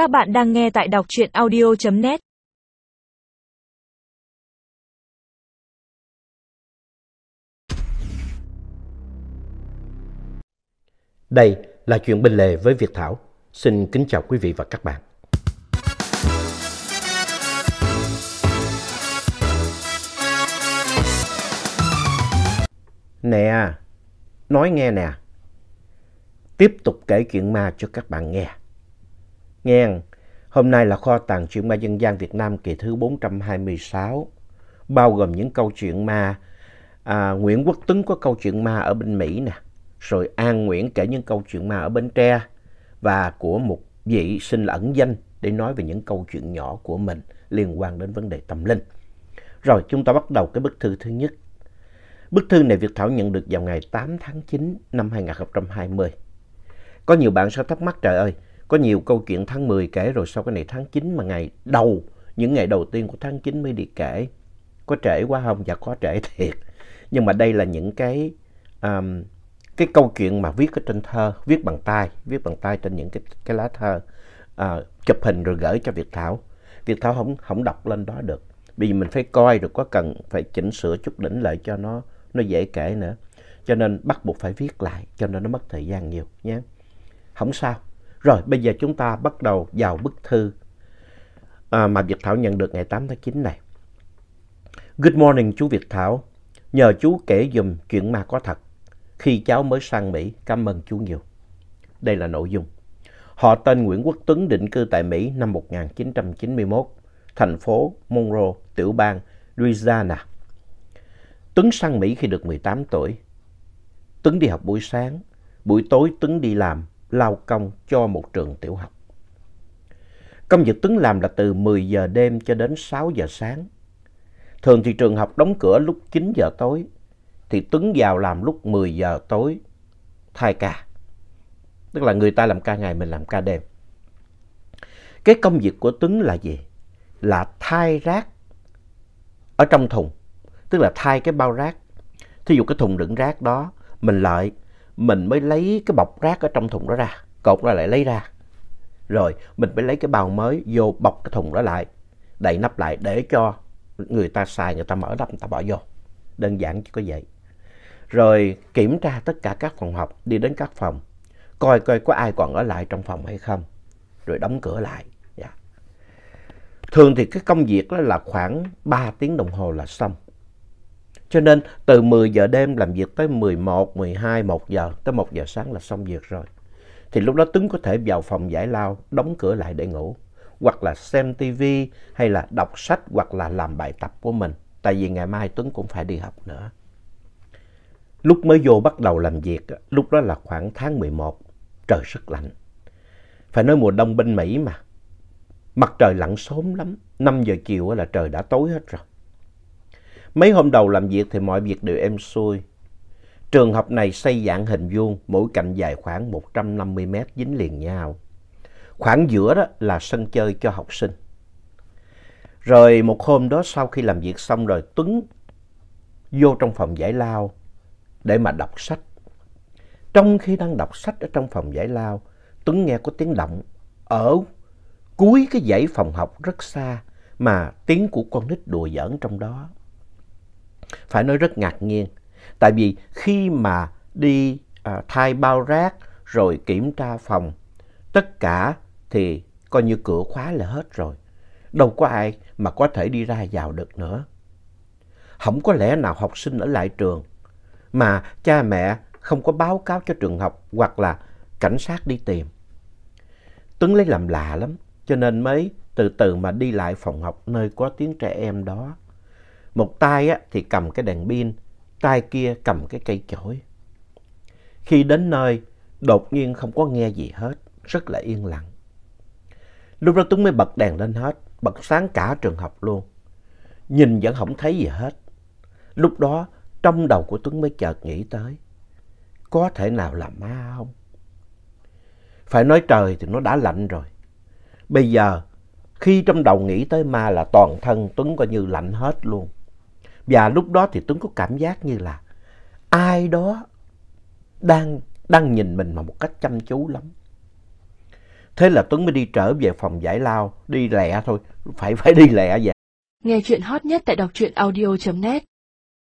Các bạn đang nghe tại đọc truyện audio.net Đây là chuyện bên lề với Việt Thảo. Xin kính chào quý vị và các bạn. Nè, nói nghe nè. Tiếp tục kể chuyện ma cho các bạn nghe. Nghe, hôm nay là kho tàng chuyện ma dân gian Việt Nam kỳ thứ 426, bao gồm những câu chuyện ma. À, Nguyễn Quốc Tuấn có câu chuyện ma ở bên Mỹ nè, rồi An Nguyễn kể những câu chuyện ma ở Bến Tre và của một vị xin ẩn danh để nói về những câu chuyện nhỏ của mình liên quan đến vấn đề tâm linh. Rồi chúng ta bắt đầu cái bức thư thứ nhất. Bức thư này Việt Thảo nhận được vào ngày 8 tháng 9 năm 2020. Có nhiều bạn sẽ thắc mắc trời ơi, có nhiều câu chuyện tháng 10 kể rồi sau cái này tháng 9 mà ngày đầu, những ngày đầu tiên của tháng 9 mới đi kể. Có trễ quá không? Dạ có trễ thiệt. Nhưng mà đây là những cái um, cái câu chuyện mà viết ở trên thơ, viết bằng tay, viết bằng tay trên những cái, cái lá thơ, uh, chụp hình rồi gửi cho Việt Thảo. Việt Thảo không, không đọc lên đó được. Vì mình phải coi rồi có cần phải chỉnh sửa chút đỉnh lại cho nó, nó dễ kể nữa. Cho nên bắt buộc phải viết lại, cho nên nó mất thời gian nhiều nhé. Không sao. Rồi bây giờ chúng ta bắt đầu vào bức thư à, mà Việt Thảo nhận được ngày 8 tháng 9 này. Good morning chú Việt Thảo. Nhờ chú kể dùm chuyện ma có thật. Khi cháu mới sang Mỹ, cảm ơn chú nhiều. Đây là nội dung. Họ tên Nguyễn Quốc Tuấn định cư tại Mỹ năm 1991, thành phố Monroe, tiểu bang Louisiana. Tuấn sang Mỹ khi được 18 tuổi. Tuấn đi học buổi sáng, buổi tối Tuấn đi làm lao công cho một trường tiểu học. Công việc Tuấn làm là từ 10 giờ đêm cho đến 6 giờ sáng. Thường thì trường học đóng cửa lúc 9 giờ tối, thì Tuấn vào làm lúc 10 giờ tối thay ca. Tức là người ta làm ca ngày, mình làm ca đêm. Cái công việc của Tuấn là gì? Là thay rác ở trong thùng. Tức là thay cái bao rác. Thí dụ cái thùng đựng rác đó, mình lại mình mới lấy cái bọc rác ở trong thùng đó ra, cột ra lại lấy ra. Rồi mình phải lấy cái bao mới vô bọc cái thùng đó lại, đậy nắp lại để cho người ta xài, người ta mở nắp, người ta bỏ vô. Đơn giản chỉ có vậy. Rồi kiểm tra tất cả các phòng học, đi đến các phòng, coi coi có ai còn ở lại trong phòng hay không, rồi đóng cửa lại. Dạ. Thường thì cái công việc đó là khoảng 3 tiếng đồng hồ là xong. Cho nên từ 10 giờ đêm làm việc tới 11, 12, 1 giờ, tới 1 giờ sáng là xong việc rồi. Thì lúc đó Tuấn có thể vào phòng giải lao, đóng cửa lại để ngủ. Hoặc là xem tivi hay là đọc sách hoặc là làm bài tập của mình. Tại vì ngày mai Tuấn cũng phải đi học nữa. Lúc mới vô bắt đầu làm việc, lúc đó là khoảng tháng 11, trời rất lạnh. Phải nói mùa đông bên Mỹ mà. Mặt trời lặn sớm lắm, 5 giờ chiều là trời đã tối hết rồi. Mấy hôm đầu làm việc thì mọi việc đều êm xuôi. Trường học này xây dạng hình vuông, mỗi cạnh dài khoảng 150 mét dính liền nhau. Khoảng giữa đó là sân chơi cho học sinh. Rồi một hôm đó sau khi làm việc xong rồi Tuấn vô trong phòng giải lao để mà đọc sách. Trong khi đang đọc sách ở trong phòng giải lao, Tuấn nghe có tiếng động ở cuối cái dãy phòng học rất xa mà tiếng của con nít đùa giỡn trong đó phải nói rất ngạc nhiên. Tại vì khi mà đi à, thay bao rác rồi kiểm tra phòng, tất cả thì coi như cửa khóa là hết rồi. Đâu có ai mà có thể đi ra vào được nữa. Không có lẽ nào học sinh ở lại trường mà cha mẹ không có báo cáo cho trường học hoặc là cảnh sát đi tìm. Tuấn lấy làm lạ lắm, cho nên mới từ từ mà đi lại phòng học nơi có tiếng trẻ em đó. Một tay á, thì cầm cái đèn pin, tay kia cầm cái cây chổi. Khi đến nơi, đột nhiên không có nghe gì hết, rất là yên lặng. Lúc đó Tuấn mới bật đèn lên hết, bật sáng cả trường học luôn. Nhìn vẫn không thấy gì hết. Lúc đó, trong đầu của Tuấn mới chợt nghĩ tới, có thể nào là ma không? Phải nói trời thì nó đã lạnh rồi. Bây giờ, khi trong đầu nghĩ tới ma là toàn thân Tuấn coi như lạnh hết luôn. Và lúc đó thì Tuấn có cảm giác như là ai đó đang, đang nhìn mình mà một cách chăm chú lắm. Thế là Tuấn mới đi trở về phòng giải lao, đi lẹ thôi, phải phải đi lẹ vậy. Nghe chuyện hot nhất tại đọc truyện audio.net